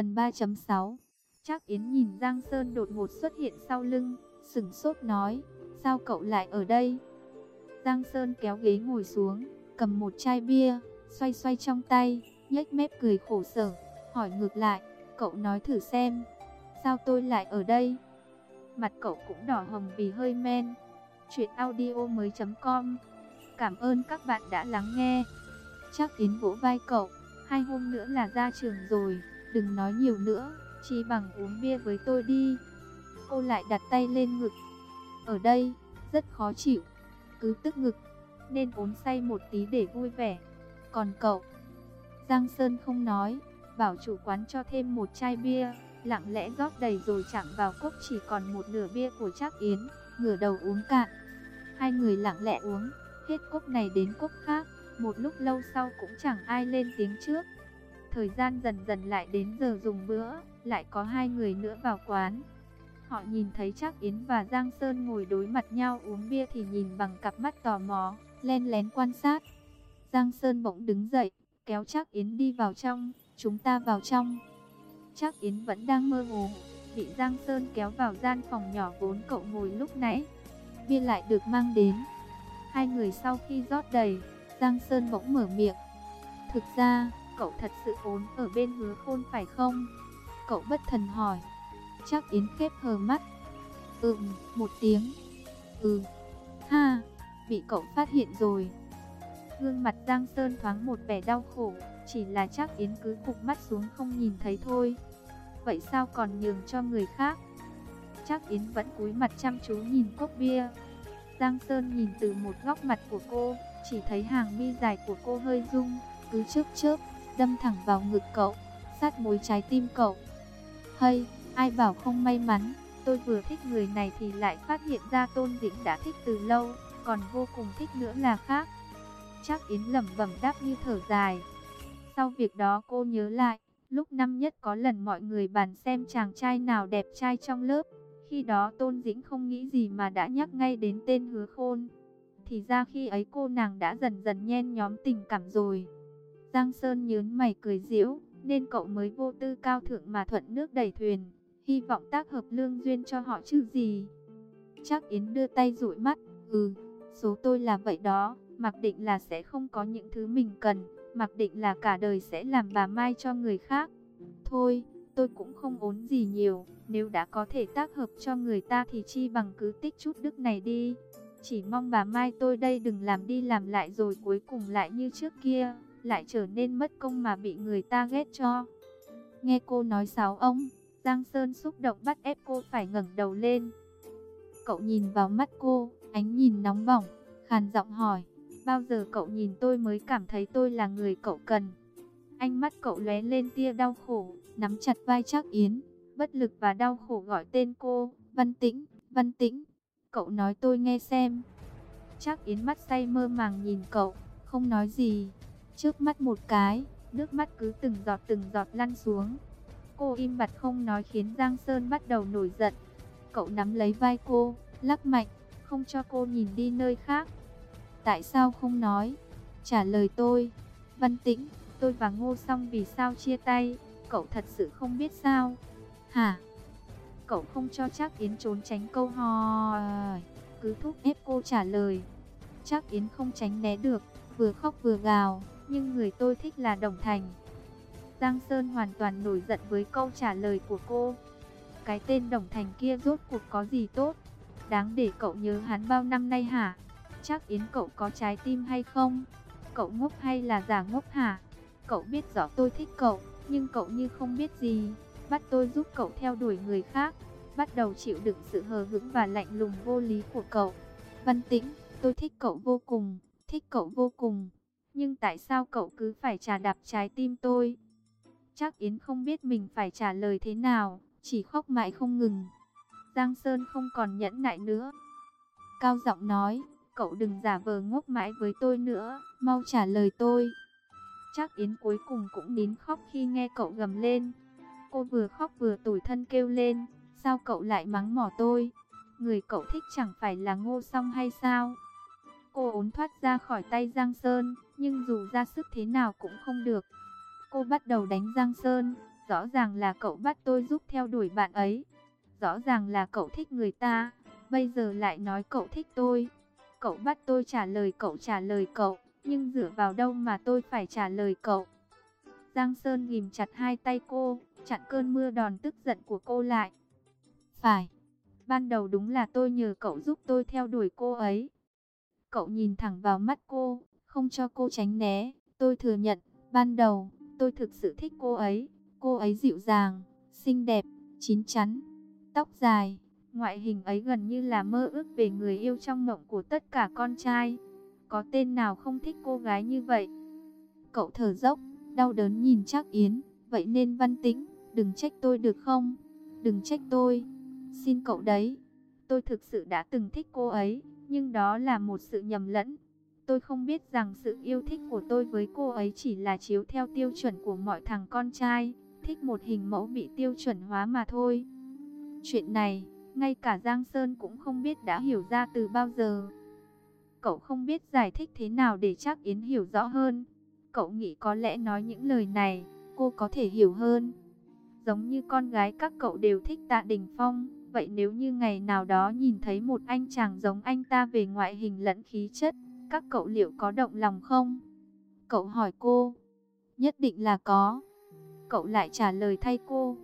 Phần 3.6 Trác Yến nhìn Giang Sơn đột ngột xuất hiện sau lưng, sừng sốt nói, sao cậu lại ở đây? Giang Sơn kéo ghế ngồi xuống, cầm một chai bia, xoay xoay trong tay, nhếch mép cười khổ sở, hỏi ngược lại, cậu nói thử xem, sao tôi lại ở đây? Mặt cậu cũng đỏ hồng vì hơi men. Chuyện audio mới.com Cảm ơn các bạn đã lắng nghe. Chắc Yến vỗ vai cậu, hai hôm nữa là ra trường rồi, đừng nói nhiều nữa, chỉ bằng uống bia với tôi đi. Cô lại đặt tay lên ngực. Ở đây, rất khó chịu, cứ tức ngực, nên uống say một tí để vui vẻ. Còn cậu, Giang Sơn không nói, bảo chủ quán cho thêm một chai bia, lặng lẽ rót đầy rồi chạm vào cốc chỉ còn một nửa bia của Trác Yến, ngửa đầu uống cạn. Hai người lặng lẽ uống, hết cốc này đến cốc khác, một lúc lâu sau cũng chẳng ai lên tiếng trước. Thời gian dần dần lại đến giờ dùng bữa, lại có hai người nữa vào quán. Họ nhìn thấy Trác Yến và Giang Sơn ngồi đối mặt nhau uống bia thì nhìn bằng cặp mắt tò mò, len lén quan sát. Giang Sơn bỗng đứng dậy, kéo Trác Yến đi vào trong, chúng ta vào trong. Trác Yến vẫn đang mơ hồ, bị Giang Sơn kéo vào gian phòng nhỏ vốn cậu ngồi lúc nãy. Bia lại được mang đến. Hai người sau khi rót đầy, Giang Sơn bỗng mở miệng. Thực ra, cậu thật sự ốn ở bên hứa khôn phải không? Cậu bất thần hỏi. Chắc Yến khép hờ mắt. Ừm, một tiếng. Ừ. Ha, bị cậu phát hiện rồi. Gương mặt Giang Sơn thoáng một vẻ đau khổ, chỉ là chắc Yến cứ cục mắt xuống không nhìn thấy thôi. Vậy sao còn nhường cho người khác? Chắc Yến vẫn cúi mặt chăm chú nhìn cốc bia. Giang Sơn nhìn từ một góc mặt của cô, chỉ thấy hàng mi dài của cô hơi rung, cứ chớp chớp, đâm thẳng vào ngực cậu, sát mối trái tim cậu. Hay, ai bảo không may mắn, tôi vừa thích người này thì lại phát hiện ra Tôn Dĩnh đã thích từ lâu, còn vô cùng thích nữa là khác. Chắc Yến lẩm bẩm đáp như thở dài. Sau việc đó cô nhớ lại, lúc năm nhất có lần mọi người bàn xem chàng trai nào đẹp trai trong lớp. Khi đó Tôn Dĩnh không nghĩ gì mà đã nhắc ngay đến tên hứa khôn. Thì ra khi ấy cô nàng đã dần dần nhen nhóm tình cảm rồi. Giang Sơn nhớn mày cười giễu, nên cậu mới vô tư cao thượng mà thuận nước đẩy thuyền. Hy vọng tác hợp lương duyên cho họ chứ gì. Chắc Yến đưa tay dụi mắt, ừ, số tôi là vậy đó, mặc định là sẽ không có những thứ mình cần, mặc định là cả đời sẽ làm bà Mai cho người khác. Thôi, tôi cũng không ốn gì nhiều, nếu đã có thể tác hợp cho người ta thì chi bằng cứ tích chút đức này đi. Chỉ mong bà Mai tôi đây đừng làm đi làm lại rồi cuối cùng lại như trước kia, lại trở nên mất công mà bị người ta ghét cho. Nghe cô nói sáu ông, Giang Sơn xúc động bắt ép cô phải ngẩng đầu lên. Cậu nhìn vào mắt cô, ánh nhìn nóng bỏng, khàn giọng hỏi, bao giờ cậu nhìn tôi mới cảm thấy tôi là người cậu cần. Ánh mắt cậu lóe lên tia đau khổ, nắm chặt vai Trác Yến, bất lực và đau khổ gọi tên cô, Văn Tĩnh, Văn Tĩnh. Cậu nói tôi nghe xem. Trác Yến mắt say mơ màng nhìn cậu, không nói gì. Trước mắt một cái, nước mắt cứ từng giọt từng giọt lăn xuống. Cô im bặt không nói khiến Giang Sơn bắt đầu nổi giận. Cậu nắm lấy vai cô, lắc mạnh, không cho cô nhìn đi nơi khác. Tại sao không nói? Trả lời tôi. Văn Tĩnh, tôi và Ngô Song vì sao chia tay? Cậu thật sự không biết sao? Hả? Cậu không cho chắc Yến trốn tránh câu hỏi, cứ thúc ép cô trả lời. Chắc Yến không tránh né được, vừa khóc vừa gào, nhưng người tôi thích là Đồng Thành. Giang Sơn hoàn toàn nổi giận với câu trả lời của cô. Cái tên Đồng Thành kia rốt cuộc có gì tốt? Đáng để cậu nhớ hắn bao năm nay hả? Chắc Yến cậu có trái tim hay không? Cậu ngốc hay là giả ngốc hả? Cậu biết rõ tôi thích cậu, nhưng cậu như không biết gì. Bắt tôi giúp cậu theo đuổi người khác. Bắt đầu chịu đựng sự hờ hững và lạnh lùng vô lý của cậu. Văn tĩnh, tôi thích cậu vô cùng, thích cậu vô cùng. Nhưng tại sao cậu cứ phải trả đạp trái tim tôi? Chắc Yến không biết mình phải trả lời thế nào, chỉ khóc mãi không ngừng. Giang Sơn không còn nhẫn nại nữa. Cao giọng nói, cậu đừng giả vờ ngốc mãi với tôi nữa, mau trả lời tôi. Chắc Yến cuối cùng cũng nín khóc khi nghe cậu gầm lên. Cô vừa khóc vừa tủi thân kêu lên, sao cậu lại mắng mỏ tôi? Người cậu thích chẳng phải là ngô song hay sao? Cô ốn thoát ra khỏi tay Giang Sơn, nhưng dù ra sức thế nào cũng không được. Cô bắt đầu đánh Giang Sơn, Rõ ràng là cậu bắt tôi giúp theo đuổi bạn ấy. Rõ ràng là cậu thích người ta, bây giờ lại nói cậu thích tôi. Cậu bắt tôi trả lời cậu trả lời cậu, nhưng dựa vào đâu mà tôi phải trả lời cậu. Giang Sơn ghim chặt hai tay cô, chặn cơn mưa đòn tức giận của cô lại. Phải, ban đầu đúng là tôi nhờ cậu giúp tôi theo đuổi cô ấy. Cậu nhìn thẳng vào mắt cô, không cho cô tránh né. Tôi thừa nhận, ban đầu, tôi thực sự thích cô ấy. Cô ấy dịu dàng, xinh đẹp, chín chắn, tóc dài. Ngoại hình ấy gần như là mơ ước về người yêu trong mộng của tất cả con trai. Có tên nào không thích cô gái như vậy? Cậu thở dốc, đau đớn nhìn chắc Yến. Vậy nên văn tĩnh, đừng trách tôi được không? Đừng trách tôi. Xin cậu đấy. Tôi thực sự đã từng thích cô ấy, nhưng đó là một sự nhầm lẫn. Tôi không biết rằng sự yêu thích của tôi với cô ấy chỉ là chiếu theo tiêu chuẩn của mọi thằng con trai, thích một hình mẫu bị tiêu chuẩn hóa mà thôi. Chuyện này, ngay cả Giang Sơn cũng không biết đã hiểu ra từ bao giờ. Cậu không biết giải thích thế nào để chắc Yến hiểu rõ hơn. Cậu nghĩ có lẽ nói những lời này, cô có thể hiểu hơn. Giống như con gái các cậu đều thích Tạ Đình Phong, vậy nếu như ngày nào đó nhìn thấy một anh chàng giống anh ta về ngoại hình lẫn khí chất, các cậu liệu có động lòng không? Cậu hỏi cô. Nhất định là có. Cậu lại trả lời thay cô.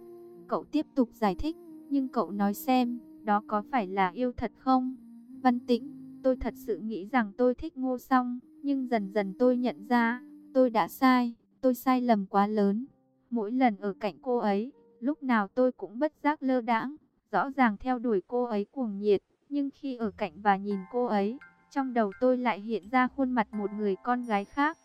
Cậu tiếp tục giải thích, nhưng cậu nói xem, đó có phải là yêu thật không? Văn Tĩnh, tôi thật sự nghĩ rằng tôi thích Ngô Song, nhưng dần dần tôi nhận ra, tôi đã sai, tôi sai lầm quá lớn. Mỗi lần ở cạnh cô ấy, lúc nào tôi cũng bất giác lơ đãng, rõ ràng theo đuổi cô ấy cuồng nhiệt, nhưng khi ở cạnh và nhìn cô ấy, trong đầu tôi lại hiện ra khuôn mặt một người con gái khác.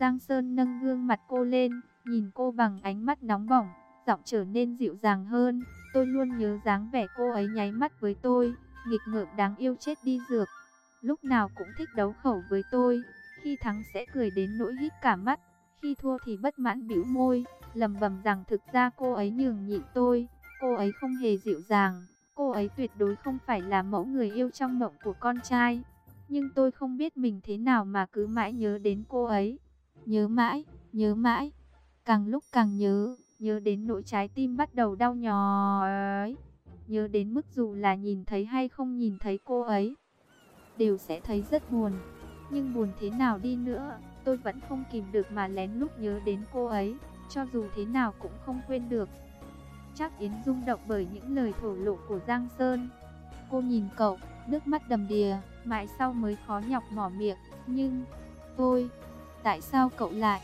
Giang Sơn nâng gương mặt cô lên, nhìn cô bằng ánh mắt nóng bỏng, giọng trở nên dịu dàng hơn. Tôi luôn nhớ dáng vẻ cô ấy nháy mắt với tôi, nghịch ngợm đáng yêu chết đi dược. Lúc nào cũng thích đấu khẩu với tôi, khi thắng sẽ cười đến nỗi hít cả mắt, khi thua thì bất mãn bĩu môi, lầm bầm rằng thực ra cô ấy nhường nhịn tôi, cô ấy không hề dịu dàng, cô ấy tuyệt đối không phải là mẫu người yêu trong mộng của con trai. Nhưng tôi không biết mình thế nào mà cứ mãi nhớ đến cô ấy. Nhớ mãi, nhớ mãi. Càng lúc càng nhớ, nhớ đến nỗi trái tim bắt đầu đau nhói. Nhớ đến mức dù là nhìn thấy hay không nhìn thấy cô ấy, đều sẽ thấy rất buồn. Nhưng buồn thế nào đi nữa, tôi vẫn không kìm được mà lén lúc nhớ đến cô ấy, cho dù thế nào cũng không quên được. Chắc Yến rung động bởi những lời thổ lộ của Giang Sơn. Cô nhìn cậu, nước mắt đầm đìa, mãi sau mới khó nhọc mỏ miệng. Nhưng, tôi, tại sao cậu lại?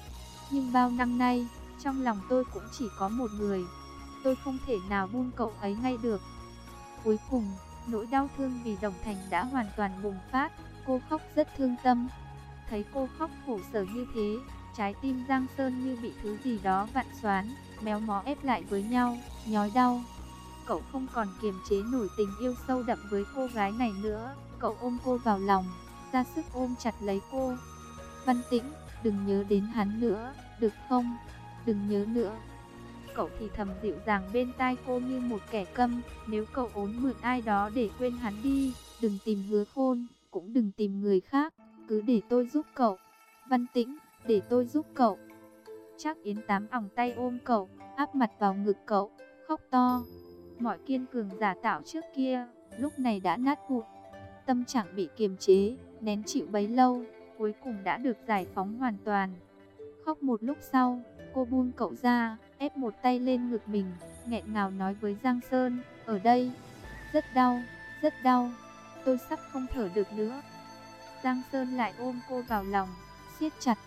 Nhưng bao năm nay, trong lòng tôi cũng chỉ có một người. Tôi không thể nào buông cậu ấy ngay được. Cuối cùng, nỗi đau thương vì Đồng Thành đã hoàn toàn bùng phát. Cô khóc rất thương tâm. Thấy cô khóc khổ sở như thế, trái tim Giang Sơn như bị thứ gì đó vặn xoắn méo mó ép lại với nhau, nhói đau. Cậu không còn kiềm chế nổi tình yêu sâu đậm với cô gái này nữa. Cậu ôm cô vào lòng, ra sức ôm chặt lấy cô. Văn tĩnh, đừng nhớ đến hắn nữa, được không? Đừng nhớ nữa. Cậu thì thầm dịu dàng bên tai cô như một kẻ câm. Nếu cậu ốn mượn ai đó để quên hắn đi, đừng tìm hứa khôn, cũng đừng tìm người khác. Cứ để tôi giúp cậu. Văn tĩnh, để tôi giúp cậu. Chắc Yến Tám ỏng tay ôm cậu, áp mặt vào ngực cậu, khóc to. Mọi kiên cường giả tạo trước kia, lúc này đã nát vụn. Tâm trạng bị kiềm chế, nén chịu bấy lâu, cuối cùng đã được giải phóng hoàn toàn. Khóc một lúc sau, cô buông cậu ra, ép một tay lên ngực mình, nghẹn ngào nói với Giang Sơn, ở đây, rất đau, rất đau, tôi sắp không thở được nữa. Giang Sơn lại ôm cô vào lòng, siết chặt.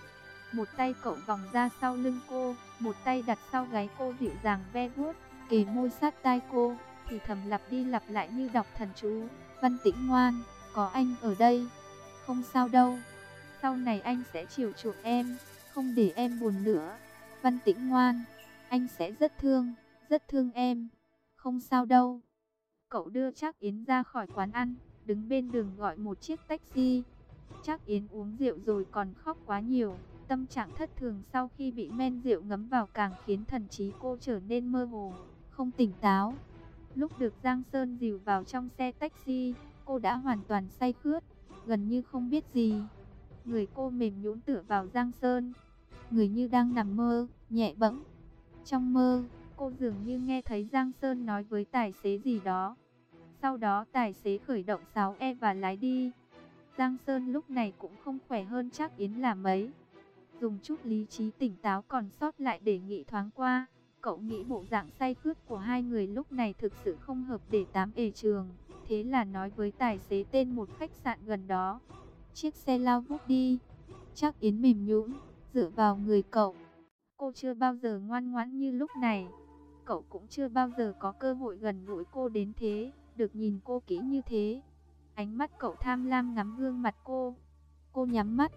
Một tay cậu vòng ra sau lưng cô, một tay đặt sau gáy cô dịu dàng ve vuốt, kề môi sát tai cô, thì thầm lặp đi lặp lại như đọc thần chú. Văn tĩnh ngoan, có anh ở đây, không sao đâu. Sau này anh sẽ chiều chuộng em, không để em buồn nữa. Văn tĩnh ngoan, anh sẽ rất thương, rất thương em, không sao đâu. Cậu đưa chắc Yến ra khỏi quán ăn, đứng bên đường gọi một chiếc taxi. Chắc Yến uống rượu rồi còn khóc quá nhiều. Tâm trạng thất thường sau khi bị men rượu ngấm vào càng khiến thần trí cô trở nên mơ hồ, không tỉnh táo. Lúc được Giang Sơn dìu vào trong xe taxi, cô đã hoàn toàn say khướt, gần như không biết gì. Người cô mềm nhũn tựa vào Giang Sơn, người như đang nằm mơ, nhẹ bẫng. Trong mơ, cô dường như nghe thấy Giang Sơn nói với tài xế gì đó. Sau đó tài xế khởi động 6E và lái đi. Giang Sơn lúc này cũng không khỏe hơn chắc Yến là mấy. Dùng chút lý trí tỉnh táo còn sót lại để nghĩ thoáng qua. Cậu nghĩ bộ dạng say khướt của hai người lúc này thực sự không hợp để tám ề trường. Thế là nói với tài xế tên một khách sạn gần đó. Chiếc xe lao vút đi. Chắc Yến mềm nhũn dựa vào người cậu. Cô chưa bao giờ ngoan ngoãn như lúc này. Cậu cũng chưa bao giờ có cơ hội gần gũi cô đến thế, được nhìn cô kỹ như thế. Ánh mắt cậu tham lam ngắm gương mặt cô. Cô nhắm mắt.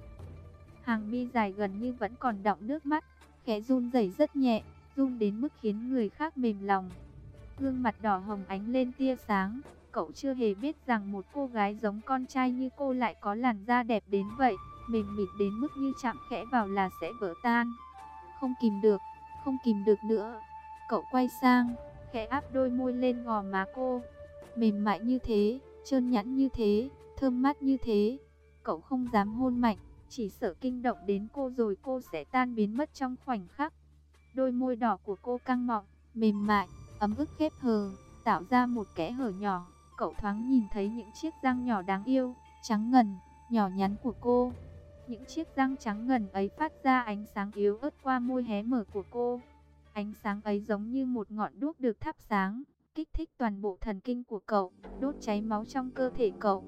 Hàng mi dài gần như vẫn còn đọng nước mắt, khẽ run rẩy rất nhẹ, run đến mức khiến người khác mềm lòng. Gương mặt đỏ hồng ánh lên tia sáng, cậu chưa hề biết rằng một cô gái giống con trai như cô lại có làn da đẹp đến vậy, mềm mịn đến mức như chạm khẽ vào là sẽ vỡ tan. Không kìm được, không kìm được nữa. Cậu quay sang, khẽ áp đôi môi lên gò má cô. Mềm mại như thế, trơn nhẵn như thế, thơm mát như thế. Cậu không dám hôn mạnh, chỉ sợ kinh động đến cô rồi cô sẽ tan biến mất trong khoảnh khắc. Đôi môi đỏ của cô căng mọng, mềm mại, ấm ức khép hờ, tạo ra một kẽ hở nhỏ. Cậu thoáng nhìn thấy những chiếc răng nhỏ đáng yêu, trắng ngần, nhỏ nhắn của cô. Những chiếc răng trắng ngần ấy phát ra ánh sáng yếu ớt qua môi hé mở của cô. Ánh sáng ấy giống như một ngọn đuốc được thắp sáng, kích thích toàn bộ thần kinh của cậu, đốt cháy máu trong cơ thể cậu.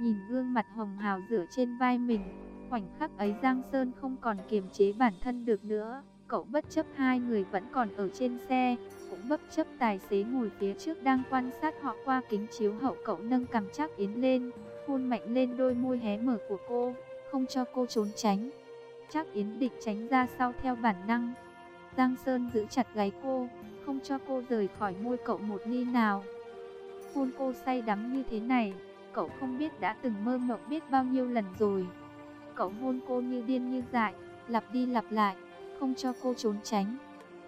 Nhìn gương mặt hồng hào rửa trên vai mình, khoảnh khắc ấy Giang Sơn không còn kiềm chế bản thân được nữa. Cậu bất chấp hai người vẫn còn ở trên xe, cũng bất chấp tài xế ngồi phía trước đang quan sát họ qua kính chiếu hậu cậu nâng cằm chắc yến lên, hôn mạnh lên đôi môi hé mở của cô, không cho cô trốn tránh. Chắc yến định tránh ra sau theo bản năng. Giang Sơn giữ chặt gáy cô, không cho cô rời khỏi môi cậu một ly nào. Hôn cô say đắm như thế này, cậu không biết đã từng mơ mộng biết bao nhiêu lần rồi. Cậu hôn cô như điên như dại, lặp đi lặp lại, không cho cô trốn tránh.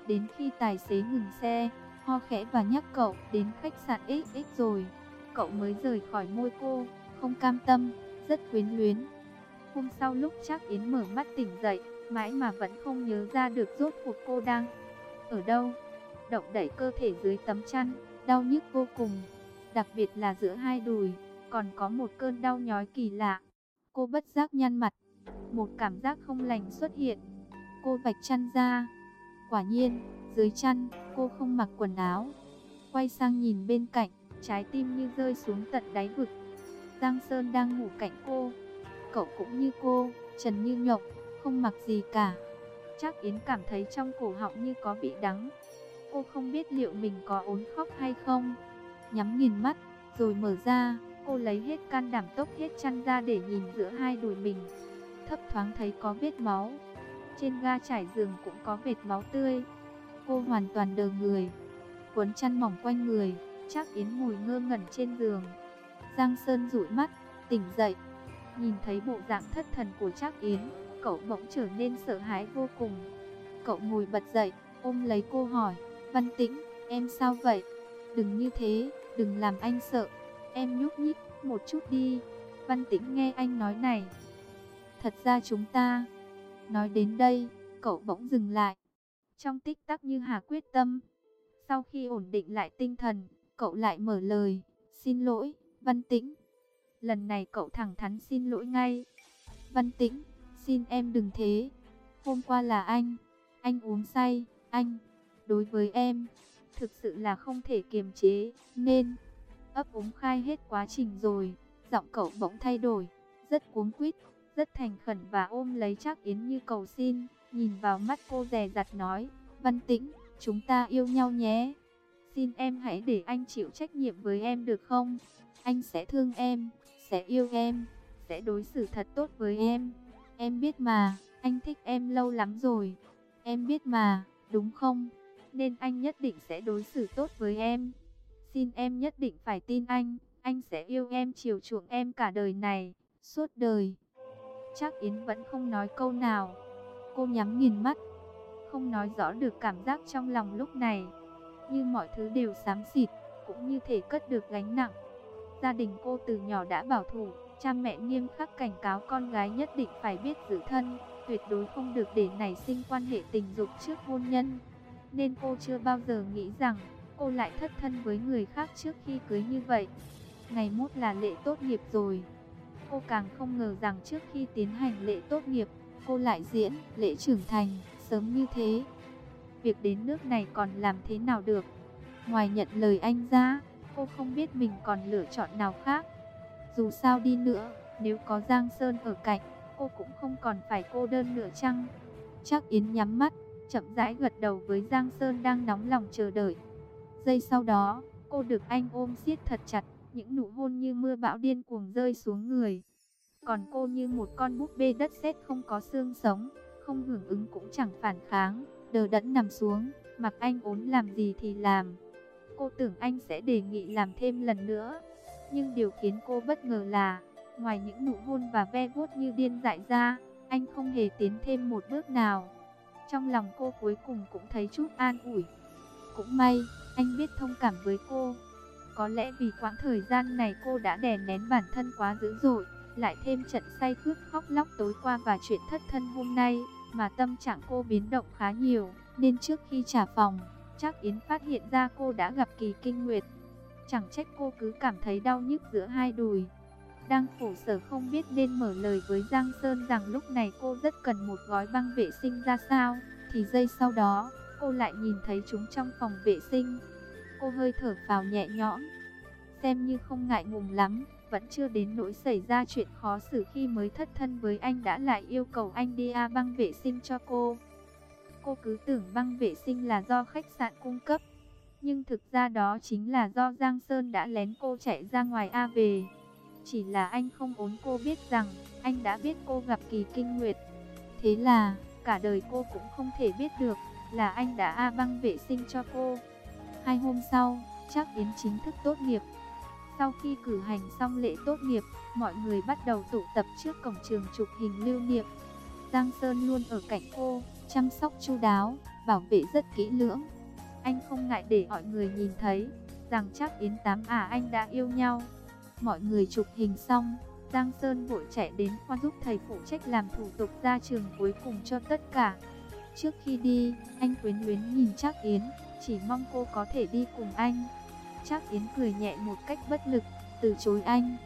Đến khi tài xế ngừng xe, ho khẽ và nhắc cậu đến khách sạn XX rồi, cậu mới rời khỏi môi cô, không cam tâm, rất quyến luyến. Hôm sau lúc chắc Yến mở mắt tỉnh dậy, mãi mà vẫn không nhớ ra được rốt cuộc cô đang ở đâu. Động đẩy cơ thể dưới tấm chăn, đau nhức vô cùng, đặc biệt là giữa hai đùi, còn có một cơn đau nhói kỳ lạ. Cô bất giác nhăn mặt, một cảm giác không lành xuất hiện. Cô vạch chăn ra, quả nhiên, dưới chăn, cô không mặc quần áo. Quay sang nhìn bên cạnh, trái tim như rơi xuống tận đáy vực. Giang Sơn đang ngủ cạnh cô, cậu cũng như cô, trần như nhộng, không mặc gì cả. Chắc Yến cảm thấy trong cổ họng như có vị đắng. Cô không biết liệu mình có ốn khóc hay không. Nhắm nhìn mắt, rồi mở ra, cô lấy hết can đảm tốc hết chăn ra để nhìn giữa hai đùi mình. Thấp thoáng thấy có vết máu. Trên ga trải giường cũng có vệt máu tươi. Cô hoàn toàn đờ người, cuốn chăn mỏng quanh người, chắc Yến ngồi ngơ ngẩn trên giường. Giang Sơn dụi mắt, tỉnh dậy, nhìn thấy bộ dạng thất thần của Trác Yến, cậu bỗng trở nên sợ hãi vô cùng. Cậu ngồi bật dậy, ôm lấy cô hỏi, Văn Tĩnh, em sao vậy? Đừng như thế, đừng làm anh sợ. Em nhúc nhích một chút đi. Văn Tĩnh nghe anh nói này. Thật ra chúng ta... Nói đến đây, cậu bỗng dừng lại. Trong tích tắc như hà quyết tâm. Sau khi ổn định lại tinh thần, cậu lại mở lời. Xin lỗi, Văn Tĩnh. Lần này cậu thẳng thắn xin lỗi ngay. Văn Tĩnh, xin em đừng thế. Hôm qua là anh. Anh uống say, anh đối với em, thực sự là không thể kiềm chế, nên ấp úng khai hết quá trình rồi, giọng cậu bỗng thay đổi, rất cuống quýt, rất thành khẩn và ôm lấy chắc Yến như cầu xin, nhìn vào mắt cô dè dặt nói, Văn Tĩnh, chúng ta yêu nhau nhé, xin em hãy để anh chịu trách nhiệm với em được không, anh sẽ thương em, sẽ yêu em, sẽ đối xử thật tốt với em, em biết mà, anh thích em lâu lắm rồi, em biết mà, đúng không? nên anh nhất định sẽ đối xử tốt với em. Xin em nhất định phải tin anh, anh sẽ yêu em chiều chuộng em cả đời này, suốt đời. Chắc Yến vẫn không nói câu nào. Cô nhắm nhìn mắt, không nói rõ được cảm giác trong lòng lúc này. Như mọi thứ đều xám xịt, cũng như thể cất được gánh nặng. Gia đình cô từ nhỏ đã bảo thủ, cha mẹ nghiêm khắc cảnh cáo con gái nhất định phải biết giữ thân, tuyệt đối không được để nảy sinh quan hệ tình dục trước hôn nhân. nên cô chưa bao giờ nghĩ rằng cô lại thất thân với người khác trước khi cưới như vậy. Ngày mốt là lễ tốt nghiệp rồi. Cô càng không ngờ rằng trước khi tiến hành lễ tốt nghiệp, cô lại diễn lễ trưởng thành sớm như thế. Việc đến nước này còn làm thế nào được? Ngoài nhận lời anh ra, cô không biết mình còn lựa chọn nào khác. Dù sao đi nữa, nếu có Giang Sơn ở cạnh, cô cũng không còn phải cô đơn nữa chăng? Chắc Yến nhắm mắt, chậm rãi gật đầu với Giang Sơn đang nóng lòng chờ đợi. Giây sau đó, cô được anh ôm siết thật chặt, những nụ hôn như mưa bão điên cuồng rơi xuống người. Còn cô như một con búp bê đất sét không có xương sống, không hưởng ứng cũng chẳng phản kháng, đờ đẫn nằm xuống, mặc anh ốn làm gì thì làm. Cô tưởng anh sẽ đề nghị làm thêm lần nữa, nhưng điều khiến cô bất ngờ là, ngoài những nụ hôn và ve vuốt như điên dại ra, anh không hề tiến thêm một bước nào. Trong lòng cô cuối cùng cũng thấy chút an ủi. Cũng may, anh biết thông cảm với cô. Có lẽ vì quãng thời gian này cô đã đè nén bản thân quá dữ dội, lại thêm trận say cướp khóc lóc tối qua và chuyện thất thân hôm nay, mà tâm trạng cô biến động khá nhiều, nên trước khi trả phòng, chắc Yến phát hiện ra cô đã gặp kỳ kinh nguyệt. Chẳng trách cô cứ cảm thấy đau nhức giữa hai đùi. Đang khổ sở không biết nên mở lời với Giang Sơn rằng lúc này cô rất cần một gói băng vệ sinh ra sao, thì giây sau đó, cô lại nhìn thấy chúng trong phòng vệ sinh. Cô hơi thở vào nhẹ nhõm, xem như không ngại ngùng lắm, vẫn chưa đến nỗi xảy ra chuyện khó xử khi mới thất thân với anh đã lại yêu cầu anh đi A băng vệ sinh cho cô. Cô cứ tưởng băng vệ sinh là do khách sạn cung cấp, nhưng thực ra đó chính là do Giang Sơn đã lén cô chạy ra ngoài A về. Chỉ là anh không ốn cô biết rằng anh đã biết cô gặp kỳ kinh nguyệt. Thế là cả đời cô cũng không thể biết được là anh đã A băng vệ sinh cho cô. Hai hôm sau, chắc Yến chính thức tốt nghiệp. Sau khi cử hành xong lễ tốt nghiệp, mọi người bắt đầu tụ tập trước cổng trường chụp hình lưu niệm. Giang Sơn luôn ở cạnh cô, chăm sóc chu đáo, bảo vệ rất kỹ lưỡng. Anh không ngại để mọi người nhìn thấy rằng chắc Yến Tám à anh đã yêu nhau. Mọi người chụp hình xong, Giang Sơn vội chạy đến khoa giúp thầy phụ trách làm thủ tục ra trường cuối cùng cho tất cả. Trước khi đi, anh quyến luyến nhìn Trác Yến, chỉ mong cô có thể đi cùng anh. Trác Yến cười nhẹ một cách bất lực, từ chối anh.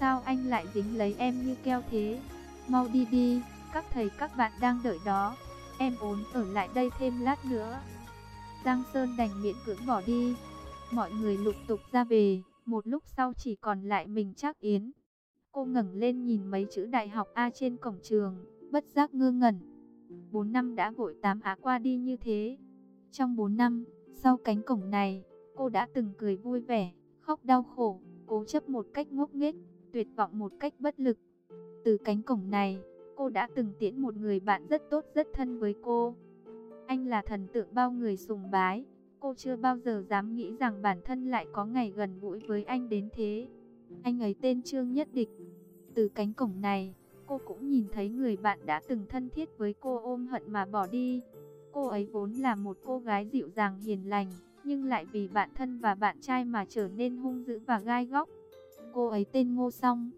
Sao anh lại dính lấy em như keo thế? Mau đi đi, các thầy các bạn đang đợi đó. Em ốn ở lại đây thêm lát nữa. Giang Sơn đành miễn cưỡng bỏ đi. Mọi người lục tục ra về, một lúc sau chỉ còn lại mình Trác Yến. Cô ngẩng lên nhìn mấy chữ đại học A trên cổng trường, bất giác ngơ ngẩn. 4 năm đã vội tám á qua đi như thế. Trong 4 năm, sau cánh cổng này, cô đã từng cười vui vẻ, khóc đau khổ, cố chấp một cách ngốc nghếch, tuyệt vọng một cách bất lực. Từ cánh cổng này, cô đã từng tiễn một người bạn rất tốt rất thân với cô. Anh là thần tượng bao người sùng bái, cô chưa bao giờ dám nghĩ rằng bản thân lại có ngày gần gũi với anh đến thế. Anh ấy tên Trương Nhất Địch. Từ cánh cổng này, cô cũng nhìn thấy người bạn đã từng thân thiết với cô ôm hận mà bỏ đi. Cô ấy vốn là một cô gái dịu dàng hiền lành, nhưng lại vì bạn thân và bạn trai mà trở nên hung dữ và gai góc. Cô ấy tên Ngô Song.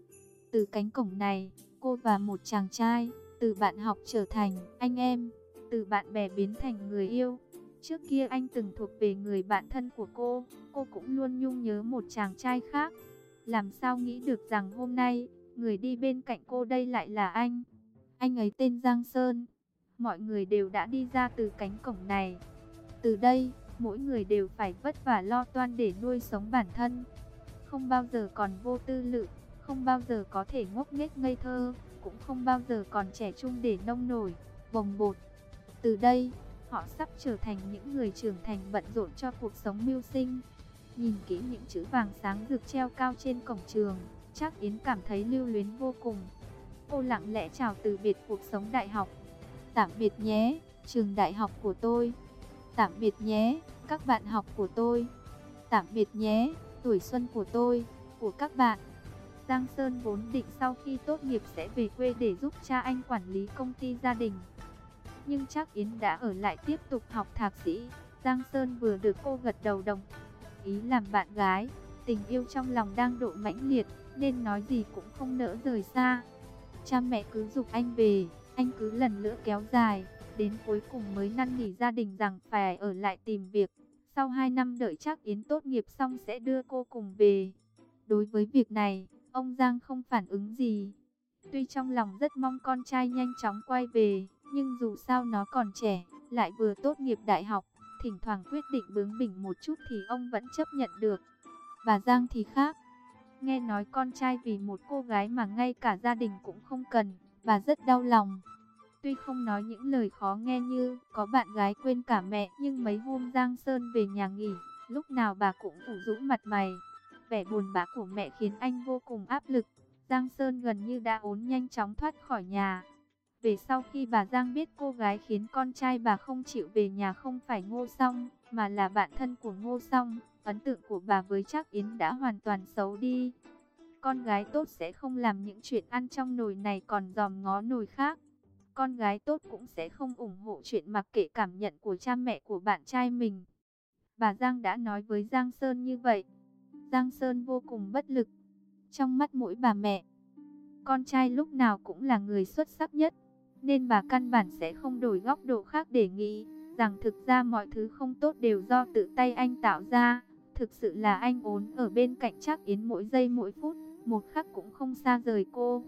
Từ cánh cổng này, cô và một chàng trai, từ bạn học trở thành anh em, từ bạn bè biến thành người yêu. Trước kia anh từng thuộc về người bạn thân của cô, cô cũng luôn nhung nhớ một chàng trai khác. Làm sao nghĩ được rằng hôm nay, người đi bên cạnh cô đây lại là anh. Anh ấy tên Giang Sơn. Mọi người đều đã đi ra từ cánh cổng này. Từ đây, mỗi người đều phải vất vả lo toan để nuôi sống bản thân. Không bao giờ còn vô tư lự, không bao giờ có thể ngốc nghếch ngây thơ, cũng không bao giờ còn trẻ trung để nông nổi, bồng bột. Từ đây, họ sắp trở thành những người trưởng thành bận rộn cho cuộc sống mưu sinh. Nhìn kỹ những chữ vàng sáng rực treo cao trên cổng trường, chắc Yến cảm thấy lưu luyến vô cùng. Cô lặng lẽ chào từ biệt cuộc sống đại học. Tạm biệt nhé, trường đại học của tôi. Tạm biệt nhé, các bạn học của tôi. Tạm biệt nhé, tuổi xuân của tôi, của các bạn. Giang Sơn vốn định sau khi tốt nghiệp sẽ về quê để giúp cha anh quản lý công ty gia đình. Nhưng chắc Yến đã ở lại tiếp tục học thạc sĩ. Giang Sơn vừa được cô gật đầu đồng ý làm bạn gái. Tình yêu trong lòng đang độ mãnh liệt, nên nói gì cũng không nỡ rời xa. Cha mẹ cứ dục anh về, anh cứ lần nữa kéo dài, Đến cuối cùng mới năn nỉ gia đình rằng phải ở lại tìm việc. Sau 2 năm đợi chắc Yến tốt nghiệp xong sẽ đưa cô cùng về. Đối với việc này, ông Giang không phản ứng gì. Tuy trong lòng rất mong con trai nhanh chóng quay về, nhưng dù sao nó còn trẻ, lại vừa tốt nghiệp đại học, thỉnh thoảng quyết định bướng bỉnh một chút thì ông vẫn chấp nhận được. Bà Giang thì khác. Nghe nói con trai vì một cô gái mà ngay cả gia đình cũng không cần, bà rất đau lòng. Tuy không nói những lời khó nghe như có bạn gái quên cả mẹ, nhưng mấy hôm Giang Sơn về nhà nghỉ, lúc nào bà cũng phủ rũ mặt mày. Vẻ buồn bã của mẹ khiến anh vô cùng áp lực. Giang Sơn gần như đã ốn nhanh chóng thoát khỏi nhà. Về sau khi bà Giang biết cô gái khiến con trai bà không chịu về nhà không phải Ngô Song, mà là bạn thân của Ngô Song, ấn tượng của bà với Trác Yến đã hoàn toàn xấu đi. Con gái tốt sẽ không làm những chuyện ăn trong nồi này còn dòm ngó nồi khác. Con gái tốt cũng sẽ không ủng hộ chuyện mặc kệ cảm nhận của cha mẹ của bạn trai mình. Bà Giang đã nói với Giang Sơn như vậy. Giang Sơn vô cùng bất lực. Trong mắt mỗi bà mẹ, con trai lúc nào cũng là người xuất sắc nhất. Nên bà căn bản sẽ không đổi góc độ khác để nghĩ rằng thực ra mọi thứ không tốt đều do tự tay anh tạo ra. Thực sự là anh ốn ở bên cạnh chắc Yến mỗi giây mỗi phút, một khắc cũng không xa rời cô.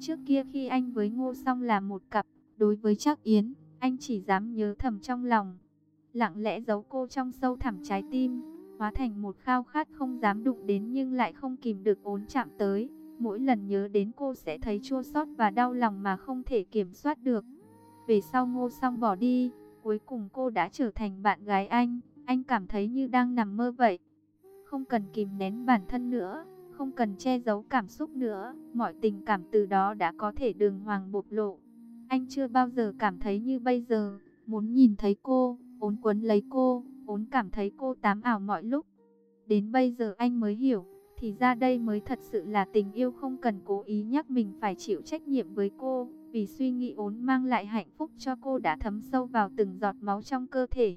Trước kia khi anh với Ngô Song là một cặp, đối với chắc Yến, anh chỉ dám nhớ thầm trong lòng. Lặng lẽ giấu cô trong sâu thẳm trái tim, hóa thành một khao khát không dám đụng đến nhưng lại không kìm được ốn chạm tới. Mỗi lần nhớ đến cô sẽ thấy chua xót và đau lòng mà không thể kiểm soát được. Về sau Ngô Song bỏ đi, cuối cùng cô đã trở thành bạn gái anh. Anh cảm thấy như đang nằm mơ vậy. Không cần kìm nén bản thân nữa, không cần che giấu cảm xúc nữa. Mọi tình cảm từ đó đã có thể đường hoàng bộc lộ. Anh chưa bao giờ cảm thấy như bây giờ, muốn nhìn thấy cô, ốn quấn lấy cô, ốn cảm thấy cô tám ảo mọi lúc. Đến bây giờ anh mới hiểu, thì ra đây mới thật sự là tình yêu không cần cố ý nhắc mình phải chịu trách nhiệm với cô, vì suy nghĩ ốn mang lại hạnh phúc cho cô đã thấm sâu vào từng giọt máu trong cơ thể.